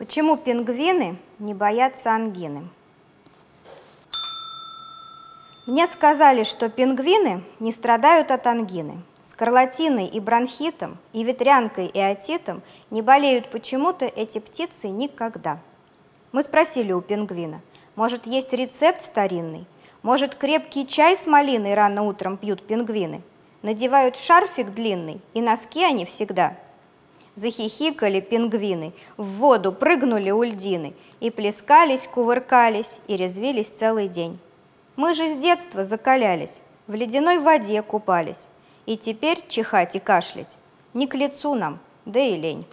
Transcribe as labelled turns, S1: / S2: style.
S1: Почему пингвины не боятся ангины? Мне сказали, что пингвины не страдают от ангины. Скарлатиной и бронхитом, и ветрянкой, и отитом не болеют почему-то эти птицы никогда. Мы спросили у пингвина, может, есть рецепт старинный? Может, крепкий чай с малиной рано утром пьют пингвины? Надевают шарфик длинный, и носки они всегда – Захихикали пингвины, в воду прыгнули ульдины и плескались, кувыркались и резвились целый день. Мы же с детства закалялись, в ледяной воде купались, и теперь чихать и кашлять не к лицу нам, да и лень.